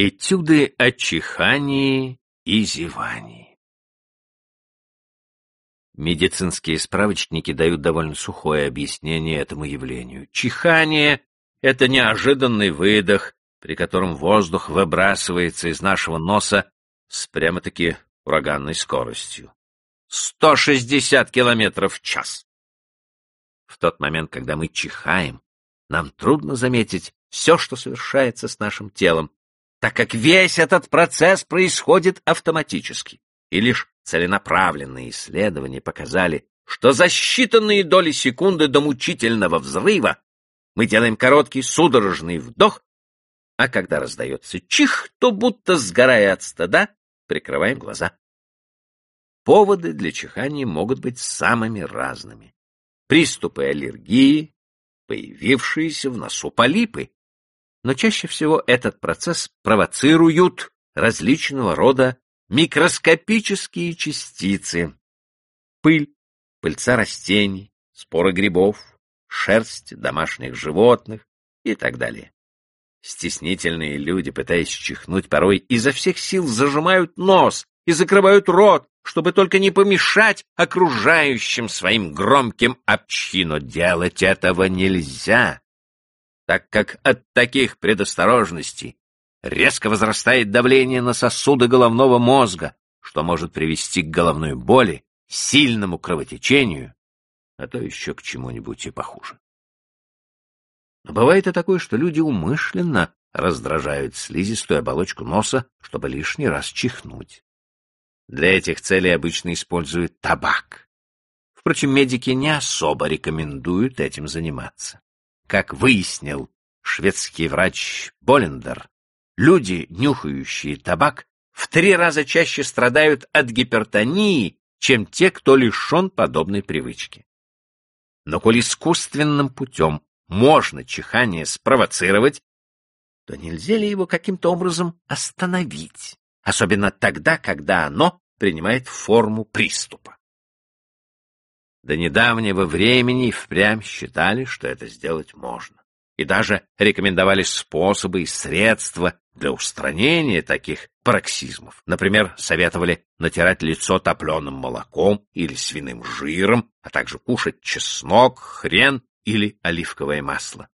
Этюды о чихании и зевании. Медицинские справочники дают довольно сухое объяснение этому явлению. Чихание — это неожиданный выдох, при котором воздух выбрасывается из нашего носа с прямо-таки ураганной скоростью. 160 километров в час. В тот момент, когда мы чихаем, нам трудно заметить все, что совершается с нашим телом, так как весь этот процесс происходит автоматически. И лишь целенаправленные исследования показали, что за считанные доли секунды до мучительного взрыва мы делаем короткий судорожный вдох, а когда раздается чих, то будто сгорая от стыда, прикрываем глаза. Поводы для чихания могут быть самыми разными. Приступы аллергии, появившиеся в носу полипы, но чаще всего этот процесс провоцируют различного рода микроскопические частицы. Пыль, пыльца растений, споры грибов, шерсть домашних животных и так далее. Стеснительные люди, пытаясь чихнуть, порой изо всех сил зажимают нос и закрывают рот, чтобы только не помешать окружающим своим громким обчи, но делать этого нельзя так как от таких предосторожностей резко возрастает давление на сосуды головного мозга, что может привести к головной боли, сильному кровотечению, а то еще к чему-нибудь и похуже. Но бывает и такое, что люди умышленно раздражают слизистую оболочку носа, чтобы лишний раз чихнуть. Для этих целей обычно используют табак. Впрочем, медики не особо рекомендуют этим заниматься. Как выяснил шведский врач Болендер, люди, нюхающие табак, в три раза чаще страдают от гипертонии, чем те, кто лишен подобной привычки. Но коль искусственным путем можно чихание спровоцировать, то нельзя ли его каким-то образом остановить, особенно тогда, когда оно принимает форму приступа? До недавнего времени впрямь считали, что это сделать можно. И даже рекомендовали способы и средства для устранения таких пароксизмов. Например, советовали натирать лицо топленым молоком или свиным жиром, а также кушать чеснок, хрен или оливковое масло.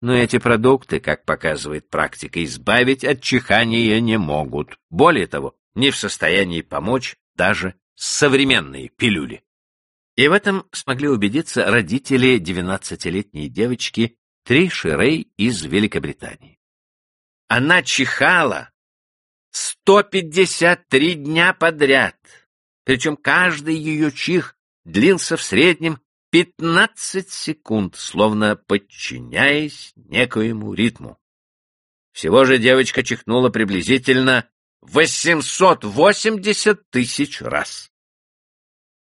Но эти продукты, как показывает практика, избавить от чихания не могут. Более того, не в состоянии помочь даже современные пилюли. И в этом смогли убедиться родители 12-летней девочки Триши Рэй из Великобритании. Она чихала 153 дня подряд, причем каждый ее чих длился в среднем 15 секунд, словно подчиняясь некоему ритму. Всего же девочка чихнула приблизительно 880 тысяч раз.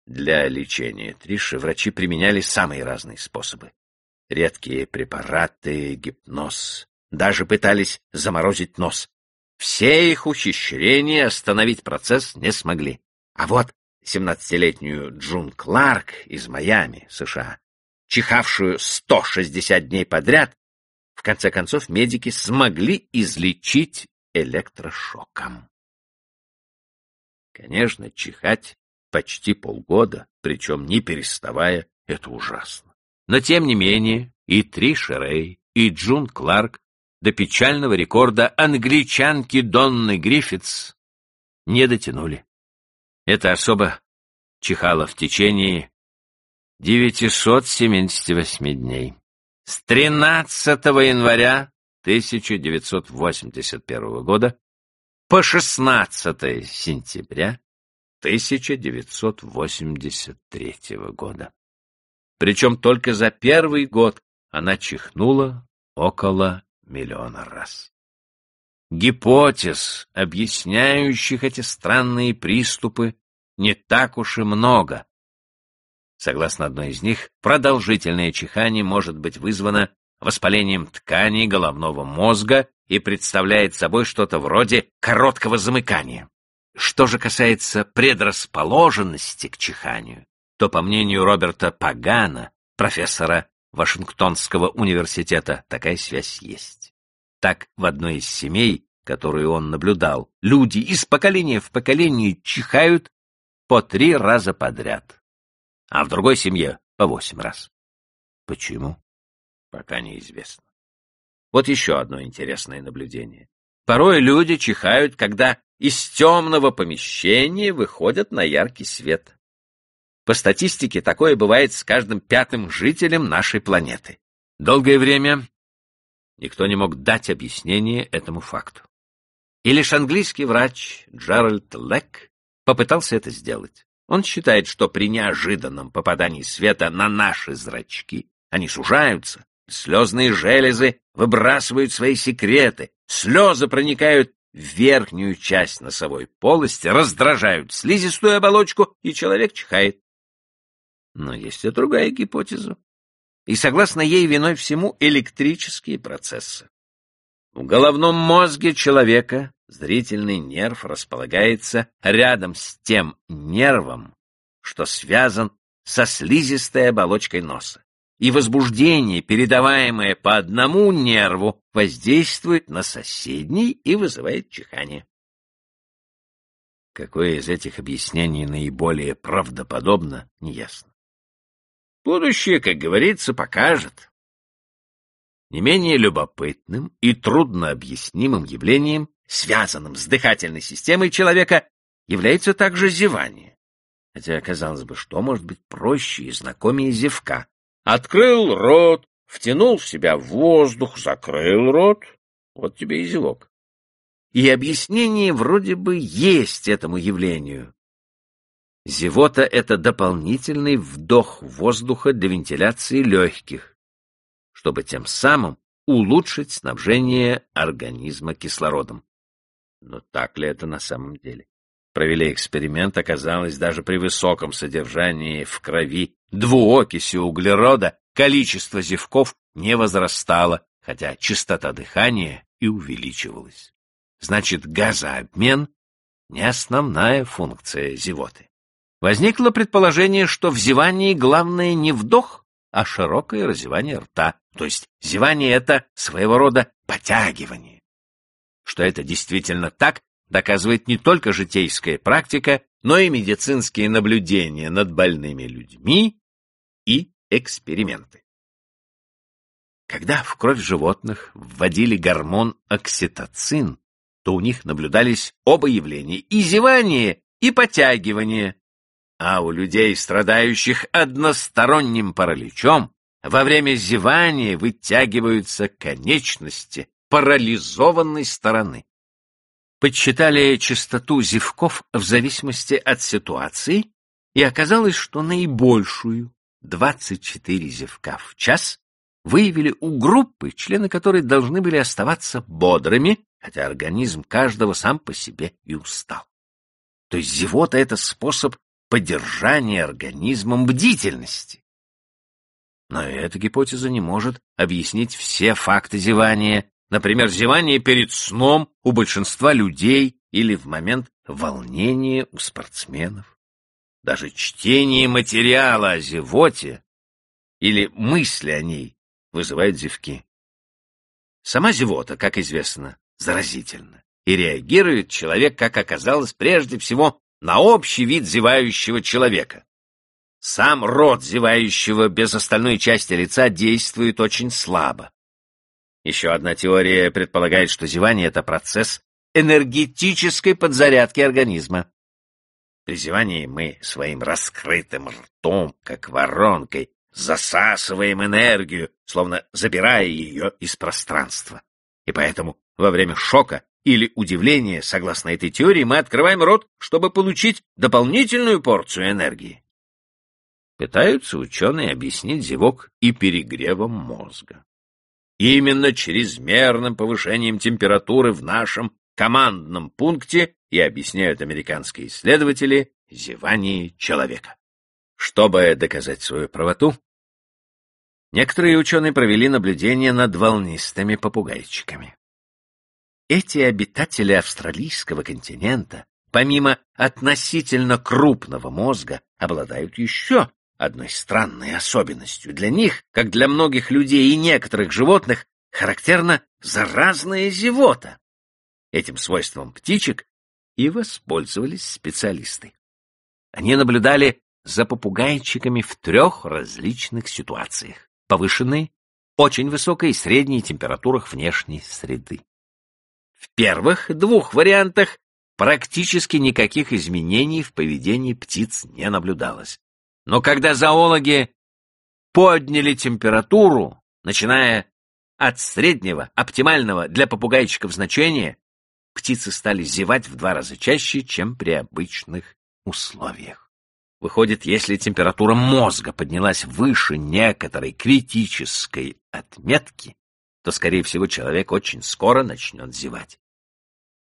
Для лечения Триши врачи применяли самые разные способы. Редкие препараты, гипноз. Даже пытались заморозить нос. Все их ухищрения остановить процесс не смогли. А вот 17-летнюю Джун Кларк из Майами, США, чихавшую 160 дней подряд, в конце концов медики смогли излечить электрошоком. Конечно, чихать почти полгода, причем не переставая, это ужасно. Но тем не менее и Три Шерей, и Джун Кларк до печального рекорда англичанки Донны Гриффитс не дотянули. Это особо чихало в течение 978 дней. С 13 января 1981 года по 16 сентября 1983 года. Причем только за первый год она чихнула около миллиона раз. Гипотез, объясняющих эти странные приступы, не так уж и много. Согласно одной из них, продолжительное чихание может быть вызвано воспалением тканей головного мозга и представляет собой что-то вроде короткого замыкания. Что же касается предрасположенности к чиханию, то, по мнению Роберта Пагана, профессора Вашингтонского университета, такая связь есть. Так, в одной из семей которую он наблюдал, люди из поколения в поколение чихают по три раза подряд, а в другой семье по восемь раз. Почему? Пока неизвестно. Вот еще одно интересное наблюдение. Порой люди чихают, когда из темного помещения выходят на яркий свет. По статистике, такое бывает с каждым пятым жителем нашей планеты. Долгое время никто не мог дать объяснение этому факту. И лишь английский врач Джеральд Лек попытался это сделать. Он считает, что при неожиданном попадании света на наши зрачки они сужаются, слезные железы выбрасывают свои секреты, слезы проникают верхнюю часть носовой полости, раздражают слизистую оболочку, и человек чихает. Но есть и другая гипотеза. И согласно ей виной всему электрические процессы. В головном мозге человека зрительный нерв располагается рядом с тем нервом, что связан со слизистой оболочкой носа. И возбуждение, передаваемое по одному нерву, воздействует на соседний и вызывает чихание. Какое из этих объяснений наиболее правдоподобно, неясно. Будущее, как говорится, покажет. Не менее любопытным и труднообъяснимым явлением, связанным с дыхательной системой человека, является также зевание. Хотя, казалось бы, что может быть проще и знакомее зевка? Открыл рот, втянул в себя воздух, закрыл рот, вот тебе и зевок. И объяснение вроде бы есть этому явлению, Зевота — это дополнительный вдох воздуха для вентиляции легких, чтобы тем самым улучшить снабжение организма кислородом. Но так ли это на самом деле? Провели эксперимент, оказалось, даже при высоком содержании в крови двуокиси углерода количество зевков не возрастало, хотя частота дыхания и увеличивалась. Значит, газообмен — не основная функция зевоты. Возникло предположение, что в зевании главное не вдох, а широкое разевание рта. То есть зевание — это своего рода потягивание. Что это действительно так, доказывает не только житейская практика, но и медицинские наблюдения над больными людьми и эксперименты. Когда в кровь животных вводили гормон окситоцин, то у них наблюдались оба явления — и зевание, и потягивание, а у людей, страдающих односторонним параличом, во время зевания вытягиваются конечности парализованной стороны. Подсчитали частоту зевков в зависимости от ситуации, и оказалось, что наибольшую, 24 зевка в час, выявили у группы, члены которой должны были оставаться бодрыми, хотя организм каждого сам по себе и устал. То есть зевота — это способ поддержания организмом бдительности. Но эта гипотеза не может объяснить все факты зевания, например, зевание перед сном у большинства людей или в момент волнения у спортсменов. Даже чтение материала о зевоте или мысли о ней вызывает зевки. Сама зевота, как известно, заразительна, и реагирует человек, как оказалось, прежде всего на общий вид зевающего человека. Сам рот зевающего без остальной части лица действует очень слабо. Еще одна теория предполагает, что зевание — это процесс энергетической подзарядки организма. При зевании мы своим раскрытым ртом, как воронкой, засасываем энергию, словно забирая ее из пространства. И поэтому во время шока или удивление, согласно этой теории, мы открываем рот, чтобы получить дополнительную порцию энергии. Пытаются ученые объяснить зевок и перегревом мозга. Именно чрезмерным повышением температуры в нашем командном пункте и объясняют американские исследователи зевание человека. Чтобы доказать свою правоту, некоторые ученые провели наблюдение над волнистыми попугайчиками. Эти обитатели австралийского континента, помимо относительно крупного мозга, обладают еще одной странной особенностью. Для них, как для многих людей и некоторых животных, характерна заразная зевота. Этим свойством птичек и воспользовались специалисты. Они наблюдали за попугайчиками в трех различных ситуациях. Повышенной, очень высокой и средней температурах внешней среды. В первых двух вариантах практически никаких изменений в поведении птиц не наблюдалось. Но когда зоологи подняли температуру, начиная от среднего, оптимального для попугайчиков значения, птицы стали зевать в два раза чаще, чем при обычных условиях. Выходит, если температура мозга поднялась выше некоторой критической отметки, то, скорее всего, человек очень скоро начнет зевать.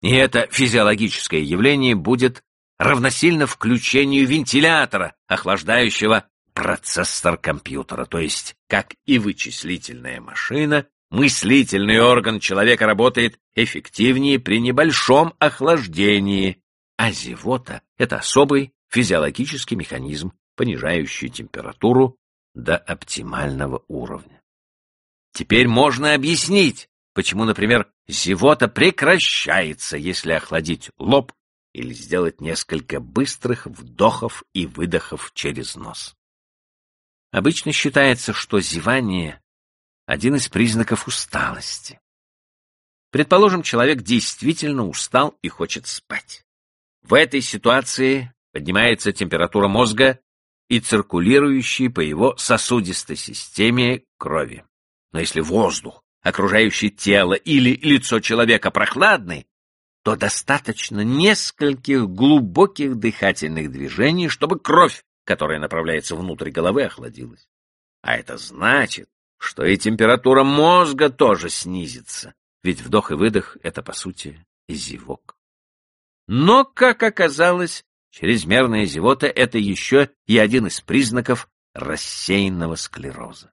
И это физиологическое явление будет равносильно включению вентилятора, охлаждающего процессор компьютера, то есть, как и вычислительная машина, мыслительный орган человека работает эффективнее при небольшом охлаждении, а зевота — это особый физиологический механизм, понижающий температуру до оптимального уровня. Теперь можно объяснить, почему, например, зевота прекращается, если охладить лоб или сделать несколько быстрых вдохов и выдохов через нос. Обычно считается, что зевание — один из признаков усталости. Предположим, человек действительно устал и хочет спать. В этой ситуации поднимается температура мозга и циркулирующей по его сосудистой системе крови. Но если воздух, окружающий тело или лицо человека прохладный, то достаточно нескольких глубоких дыхательных движений, чтобы кровь, которая направляется внутрь головы, охладилась. А это значит, что и температура мозга тоже снизится, ведь вдох и выдох — это, по сути, зевок. Но, как оказалось, Чрезмерная зевота — это еще и один из признаков рассеянного склероза.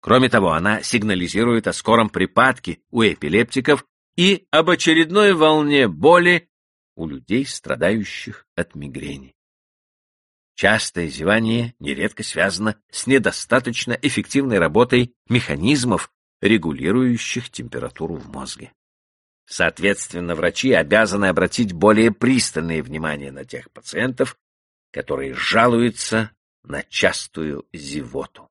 Кроме того, она сигнализирует о скором припадке у эпилептиков и об очередной волне боли у людей, страдающих от мигрени. Частое зевание нередко связано с недостаточно эффективной работой механизмов, регулирующих температуру в мозге. Соответственно, врачи обязаны обратить более пристальное внимание на тех пациентов, которые жалуются на частую зевоту.